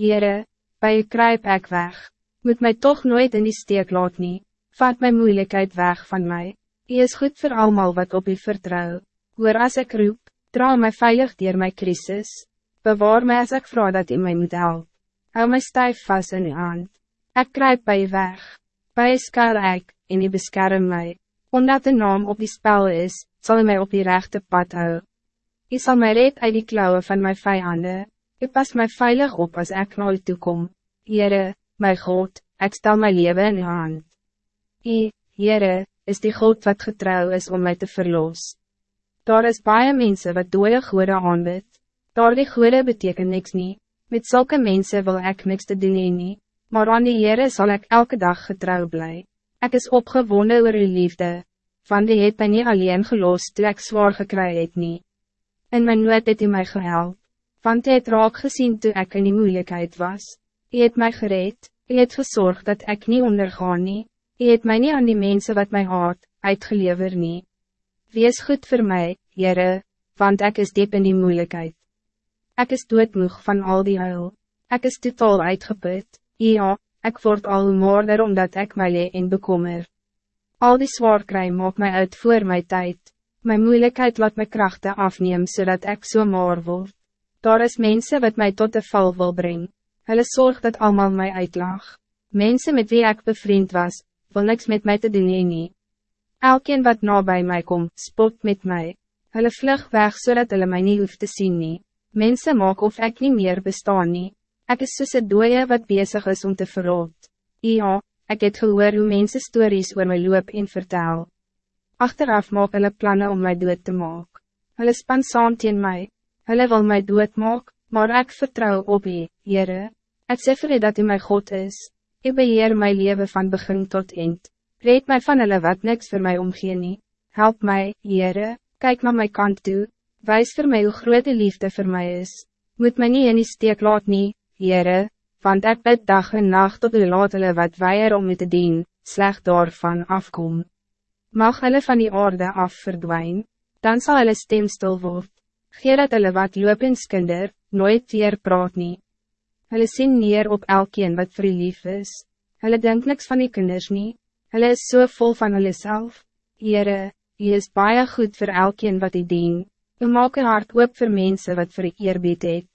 Heere, bij je kruip ek weg, moet mij toch nooit in die steek laat nie, vat my moeilijkheid weg van mij. Hij is goed voor allemaal wat op u vertrouw. Hoor as ik roep, trouw mij veilig dier my crisis, bewaar mij als ik vraag dat u mij moet helpen. Hou my stijf vast in uw hand. Ik kruip bij je weg. Bij je skuil ek, en je beskerm mij. Omdat de naam op die spel is, zal hij mij op die rechte pad hou. Je zal mij red uit die klauwen van mijn vijanden. Je pas mij veilig op als ik naar u toe kom. Heere, my God, ik stel mijn leven in uw hand. U, Heere, is die God wat getrouw is om mij te verlos. Daar is baie mense wat dooie goede aanbid. Daar die goede beteken niks niet. Met zulke mensen wil ik niks te doen nie, maar aan die Heere zal ik elke dag getrouw blij. Ik is opgewonden oor uw liefde, van die het my nie alleen gelost toe ek zwaar gekry het nie. In my nood het u my gehelp, want hy het raak gezien toe ek in die moeilijkheid was. U het my gereed, u het gezorgd dat ik niet ondergaan nie, u het my nie aan die mensen wat mij haat, uitgelever nie. Wees goed voor mij, Heere, want ik is diep in die moeilijkheid. Ik is doodmoeg van al die huil. Ik is totaal uitgeput. Ja, ik word al moorder omdat ik mij lee in bekommer. Al die zwaar kry maak mij uit voor mijn tijd. Mijn moeilijkheid laat mijn krachten afnemen zodat ik zo so moor word. Daar is mensen wat mij tot de val wil brengen. Hulle zorg dat allemaal mij uitlag. Mensen met wie ik bevriend was, wil niks met mij te doen nie. Elkeen wat na bij mij komt, spot met mij. Hulle vlug weg zodat hulle mij niet hoeft te zien nie. Mensen maak of ik niet meer bestaan nie. Ek is soos een dooie wat bezig is om te verrot. Ja, ik het gehoor hoe mensen stories oor my loop en vertel. Achteraf maak hulle plannen om mij dood te maak. Hulle span saam teen my. Hulle wil mij dood maak, maar ik vertrouw op u, Heere. Ek sê vir u dat u my God is. Ik beheer my leven van begin tot eind. Red mij van hulle wat niks voor mij omgee nie. Help mij, Heere, kijk naar mijn kant toe. Wijs voor mij hoe groot die liefde voor mij is. Moet mij niet in die steek laat nie, Heere, want ek bid dag en nacht op die laat hulle wat weier om u te dien, slecht daarvan afkom. Mag hulle van die orde af verdwijn, dan zal hulle stem stil word. Geer dat hulle wat loop in skinder, nooit weer praat nie. Hulle sien neer op elkeen wat vir u lief is. Hulle denk niks van die kinders nie. Hulle is so vol van hulle self. Heere, u is baie goed voor elkeen wat u dien. U maak een hart oop voor mensen wat vir u eerbied het.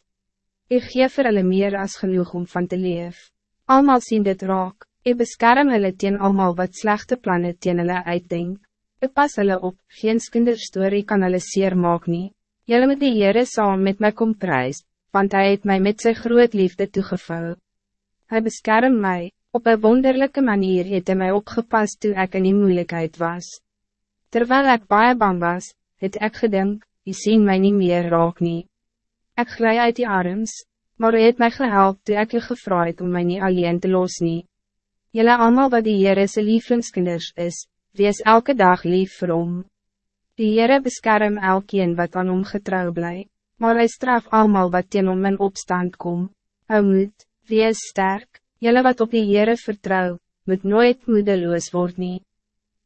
Ik geef vir hulle meer as genoeg om van te leef. Almal sien dit raak, ik beskerm hulle teen almal wat slechte plannen teen hulle uitdenk. Ik pas hulle op, geen skinderstory kan hulle seer maak nie. Julle moet die Heere saam met my kom prijs, want hij het mij met zijn groot liefde toegevou. Hij beskerm mij, op een wonderlijke manier het hy my opgepast toe ik in die moeilijkheid was. Terwijl ik baie bang was, het ek gedink, je sien mij niet meer raak nie. Ik glij uit die arms, maar u het mij gehelp toe ek gevra het om mij niet alleen te los nie. Julle allemaal wat die Heere se lieflingskinders is, wees elke dag lief vir hom. Die Heere beskerm elkeen wat aan hom getrouw bly, maar hij straf allemaal wat teen hom in opstand kom. Hou moed, wees sterk, julle wat op die Heere vertrouw, moet nooit moedeloos word nie.